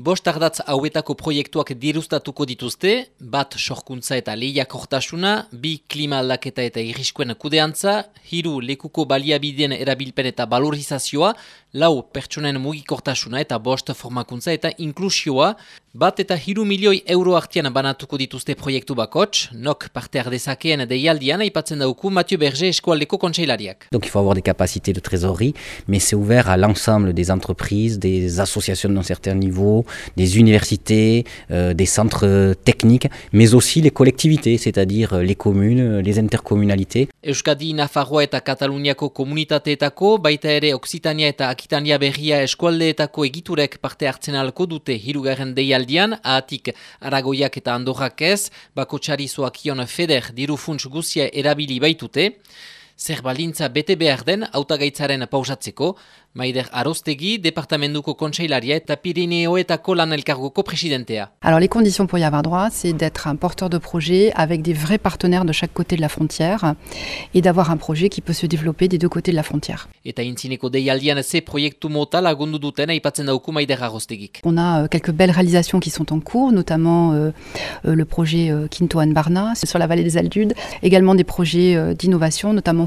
Bost ardatz hauetako proiektuak dirustatuko dituzte, bat sorkuntza eta lehiak hortasuna, bi klima aldaketa eta irriskuen kudeantza, hiru lekuko baliabideen erabilpen eta valorizazioa, lau pertsonen mugikortasuna eta bost formakuntza eta inklusioa, bat eta hiru milioi euro artian banatuko dituzte proiektu bakots, nok parte ardezakeen deialdian aipatzen dauku Mathieu Berger eskualdeko kontseilariak. Donc il faut avoir des capacités de trésorerie, mais c'est ouvert à l'ensemble des entreprises, des associations d'un certain niveau, des universités, euh, des centres techniques, mais aussi les collectivités, c'est-à-dire les communes, les intercommunalités. Euskadi, Nafarroa eta Kataluniako komunitateetako, baita ere Oksitania eta Akitania berria eskualdeetako egiturek parte hartzen alko dute hirugarren deialdian, ahatik Aragoiak eta Andorrak ez, bakotxari zoakion feder dirufunts guzia erabili baitute, zer balintza bete behar den autagaitzaren pausatzeko, Maider Arostegi, départamentuko kontseilaria eta Pirineoetako lan elkargoko presidentea. Alors les conditions pour y avoir droit, c'est d'être un porteur de projet avec des vrais partenaires de chaque côté de la frontière et d'avoir un projet qui peut se développer des deux côtés de la frontière. Eta intzineko deialdian ze proiektu mota lagundu duten aipatzen dauku Maider Arostegik. On a euh, quelques belles réalisations qui sont en cours, notamment euh, euh, le projet euh, Quinto Barna sur la vallée des Aldudes, également des projets euh, d'innovation, notamment